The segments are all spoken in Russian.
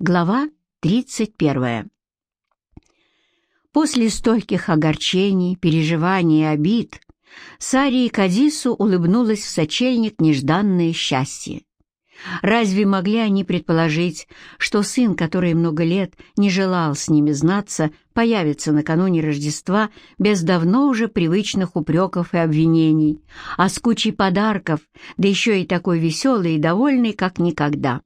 Глава 31. После стольких огорчений, переживаний и обид Саре и Кадису улыбнулось в сочельник нежданное счастье. Разве могли они предположить, что сын, который много лет не желал с ними знаться, появится накануне Рождества без давно уже привычных упреков и обвинений, а с кучей подарков, да еще и такой веселый и довольный, как никогда?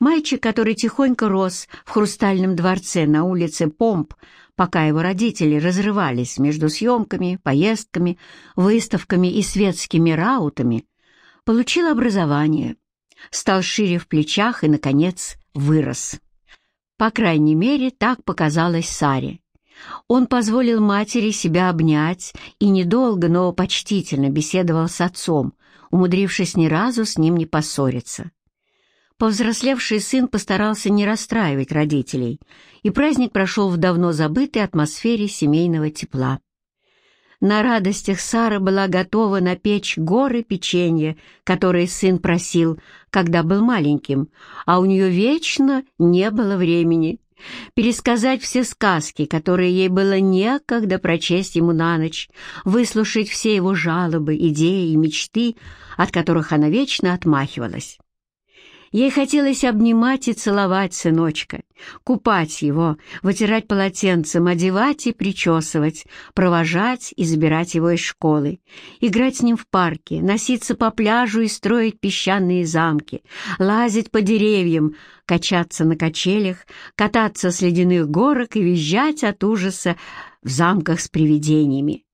Мальчик, который тихонько рос в хрустальном дворце на улице Помп, пока его родители разрывались между съемками, поездками, выставками и светскими раутами, получил образование, стал шире в плечах и, наконец, вырос. По крайней мере, так показалось Саре. Он позволил матери себя обнять и недолго, но почтительно беседовал с отцом, умудрившись ни разу с ним не поссориться. Повзрослевший сын постарался не расстраивать родителей, и праздник прошел в давно забытой атмосфере семейного тепла. На радостях Сара была готова напечь горы печенья, которые сын просил, когда был маленьким, а у нее вечно не было времени. Пересказать все сказки, которые ей было некогда прочесть ему на ночь, выслушать все его жалобы, идеи и мечты, от которых она вечно отмахивалась. Ей хотелось обнимать и целовать сыночка, купать его, вытирать полотенцем, одевать и причесывать, провожать и забирать его из школы, играть с ним в парке, носиться по пляжу и строить песчаные замки, лазить по деревьям, качаться на качелях, кататься с ледяных горок и визжать от ужаса в замках с привидениями,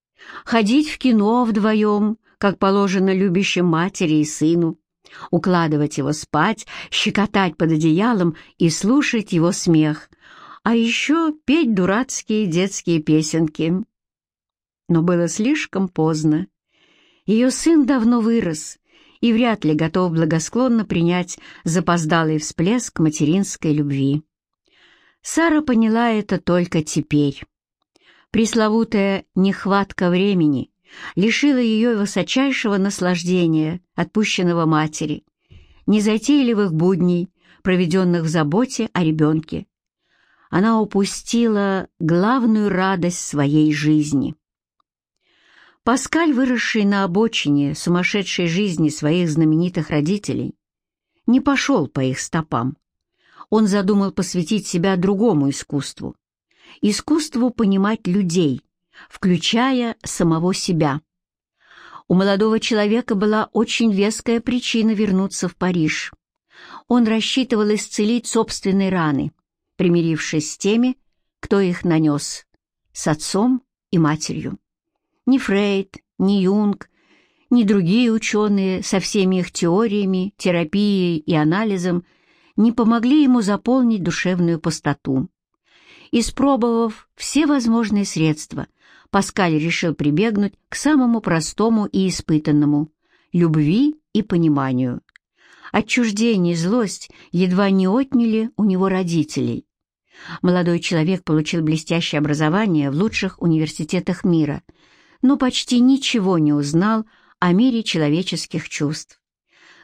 ходить в кино вдвоем, как положено любящим матери и сыну, укладывать его спать, щекотать под одеялом и слушать его смех, а еще петь дурацкие детские песенки. Но было слишком поздно. Ее сын давно вырос и вряд ли готов благосклонно принять запоздалый всплеск материнской любви. Сара поняла это только теперь. Пресловутая нехватка времени лишила ее высочайшего наслаждения, отпущенного матери, незатейливых будней, проведенных в заботе о ребенке. Она упустила главную радость своей жизни. Паскаль, выросший на обочине сумасшедшей жизни своих знаменитых родителей, не пошел по их стопам. Он задумал посвятить себя другому искусству — искусству понимать людей — включая самого себя. У молодого человека была очень веская причина вернуться в Париж. Он рассчитывал исцелить собственные раны, примирившись с теми, кто их нанес, с отцом и матерью. Ни Фрейд, ни Юнг, ни другие ученые со всеми их теориями, терапией и анализом не помогли ему заполнить душевную пустоту. Испробовав все возможные средства – Паскаль решил прибегнуть к самому простому и испытанному — любви и пониманию. Отчуждение и злость едва не отняли у него родителей. Молодой человек получил блестящее образование в лучших университетах мира, но почти ничего не узнал о мире человеческих чувств.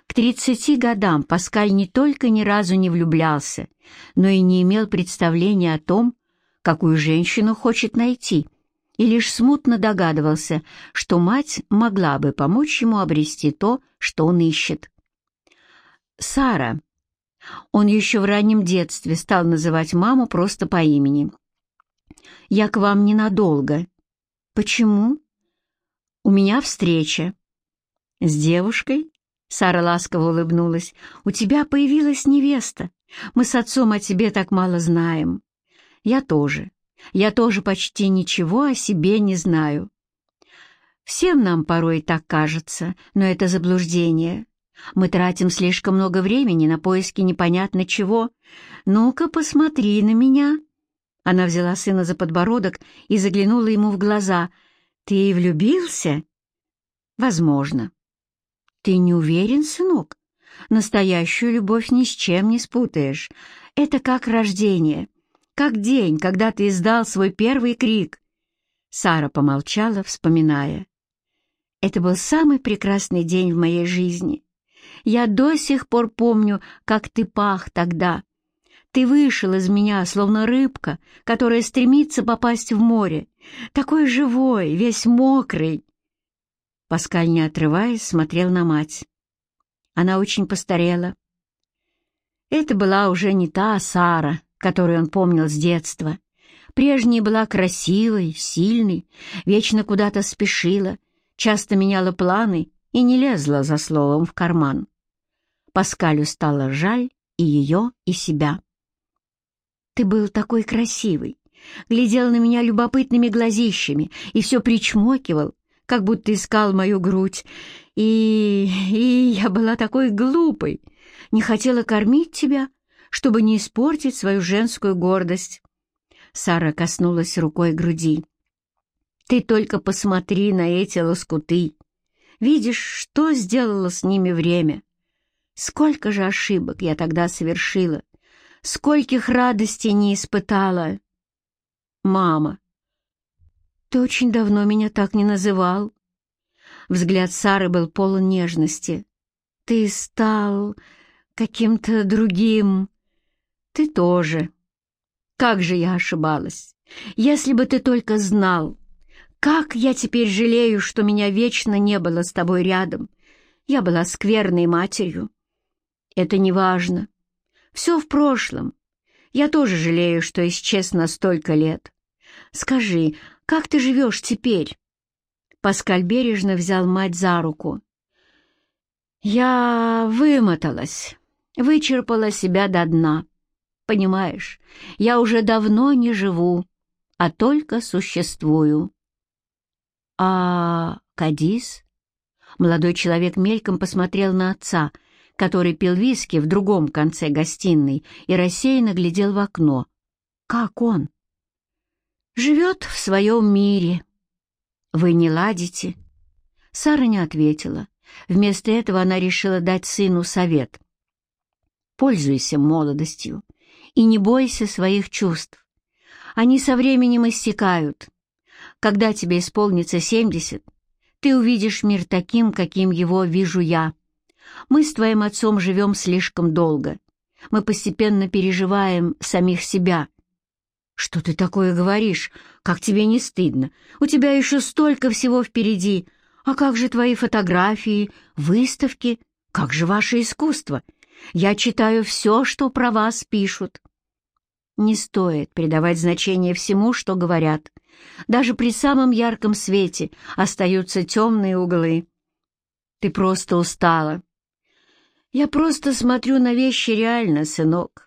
К 30 годам Паскаль не только ни разу не влюблялся, но и не имел представления о том, какую женщину хочет найти – и лишь смутно догадывался, что мать могла бы помочь ему обрести то, что он ищет. Сара. Он еще в раннем детстве стал называть маму просто по имени. «Я к вам ненадолго». «Почему?» «У меня встреча». «С девушкой?» Сара ласково улыбнулась. «У тебя появилась невеста. Мы с отцом о тебе так мало знаем». «Я тоже. Я тоже почти ничего о себе не знаю. Всем нам порой так кажется, но это заблуждение. Мы тратим слишком много времени на поиски непонятно чего. Ну-ка, посмотри на меня. Она взяла сына за подбородок и заглянула ему в глаза. Ты влюбился? Возможно. Ты не уверен, сынок? Настоящую любовь ни с чем не спутаешь. Это как рождение как день, когда ты издал свой первый крик». Сара помолчала, вспоминая. «Это был самый прекрасный день в моей жизни. Я до сих пор помню, как ты пах тогда. Ты вышел из меня, словно рыбка, которая стремится попасть в море. Такой живой, весь мокрый. Паскаль, не отрываясь, смотрел на мать. Она очень постарела. Это была уже не та Сара, которую он помнил с детства. Прежняя была красивой, сильной, вечно куда-то спешила, часто меняла планы и не лезла за словом в карман. Паскалю стало жаль и ее, и себя. «Ты был такой красивый, глядел на меня любопытными глазищами и все причмокивал, как будто искал мою грудь. И... и я была такой глупой, не хотела кормить тебя, чтобы не испортить свою женскую гордость. Сара коснулась рукой груди. «Ты только посмотри на эти лоскуты. Видишь, что сделало с ними время? Сколько же ошибок я тогда совершила, скольких радостей не испытала. Мама, ты очень давно меня так не называл. Взгляд Сары был полон нежности. Ты стал каким-то другим. Ты тоже. Как же я ошибалась! Если бы ты только знал, как я теперь жалею, что меня вечно не было с тобой рядом. Я была скверной матерью. Это не важно. Все в прошлом. Я тоже жалею, что исчез на столько лет. Скажи, как ты живешь теперь?» Паскаль бережно взял мать за руку. «Я вымоталась, вычерпала себя до дна. Понимаешь, я уже давно не живу, а только существую. А Кадис? Молодой человек мельком посмотрел на отца, который пил виски в другом конце гостиной и рассеянно глядел в окно. Как он? Живет в своем мире. Вы не ладите? Сара не ответила. Вместо этого она решила дать сыну совет. Пользуйся молодостью и не бойся своих чувств. Они со временем истекают. Когда тебе исполнится семьдесят, ты увидишь мир таким, каким его вижу я. Мы с твоим отцом живем слишком долго. Мы постепенно переживаем самих себя. Что ты такое говоришь? Как тебе не стыдно? У тебя еще столько всего впереди. А как же твои фотографии, выставки? Как же ваше искусство? Я читаю все, что про вас пишут. Не стоит придавать значение всему, что говорят. Даже при самом ярком свете остаются темные углы. Ты просто устала. Я просто смотрю на вещи реально, сынок.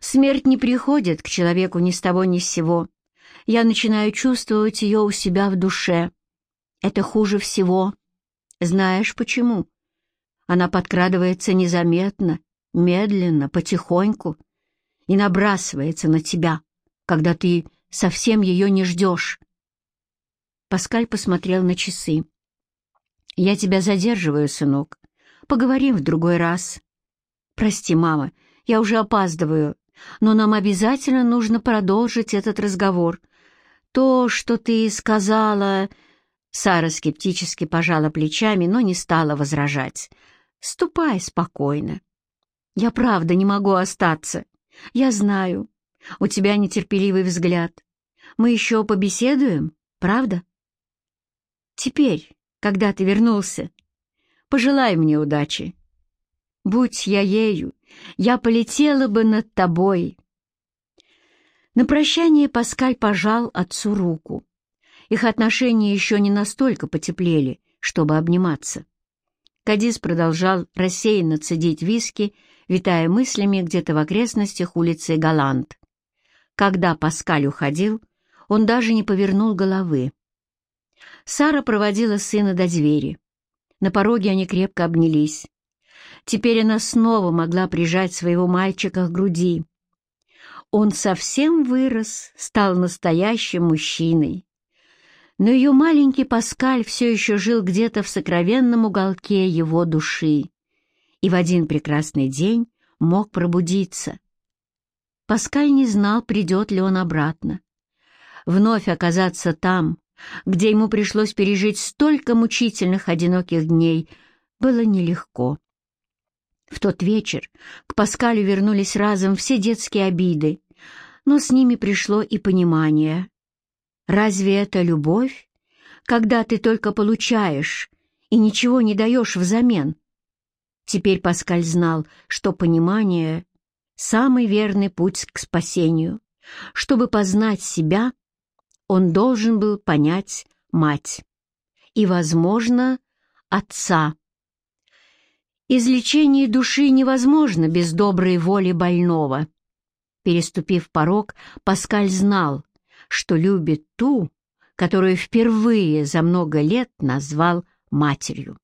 Смерть не приходит к человеку ни с того ни с сего. Я начинаю чувствовать ее у себя в душе. Это хуже всего. Знаешь почему? Она подкрадывается незаметно, медленно, потихоньку и набрасывается на тебя, когда ты совсем ее не ждешь. Паскаль посмотрел на часы. «Я тебя задерживаю, сынок. Поговорим в другой раз». «Прости, мама, я уже опаздываю, но нам обязательно нужно продолжить этот разговор. То, что ты сказала...» Сара скептически пожала плечами, но не стала возражать. «Ступай спокойно. Я правда не могу остаться. «Я знаю. У тебя нетерпеливый взгляд. Мы еще побеседуем, правда?» «Теперь, когда ты вернулся, пожелай мне удачи. Будь я ею, я полетела бы над тобой». На прощание Паскаль пожал отцу руку. Их отношения еще не настолько потеплели, чтобы обниматься. Кадис продолжал рассеянно цедить виски витая мыслями где-то в окрестностях улицы Галант. Когда Паскаль уходил, он даже не повернул головы. Сара проводила сына до двери. На пороге они крепко обнялись. Теперь она снова могла прижать своего мальчика к груди. Он совсем вырос, стал настоящим мужчиной. Но ее маленький Паскаль все еще жил где-то в сокровенном уголке его души и в один прекрасный день мог пробудиться. Паскаль не знал, придет ли он обратно. Вновь оказаться там, где ему пришлось пережить столько мучительных одиноких дней, было нелегко. В тот вечер к Паскалю вернулись разом все детские обиды, но с ними пришло и понимание. Разве это любовь, когда ты только получаешь и ничего не даешь взамен? Теперь Паскаль знал, что понимание — самый верный путь к спасению. Чтобы познать себя, он должен был понять мать и, возможно, отца. Излечение души невозможно без доброй воли больного. Переступив порог, Паскаль знал, что любит ту, которую впервые за много лет назвал матерью.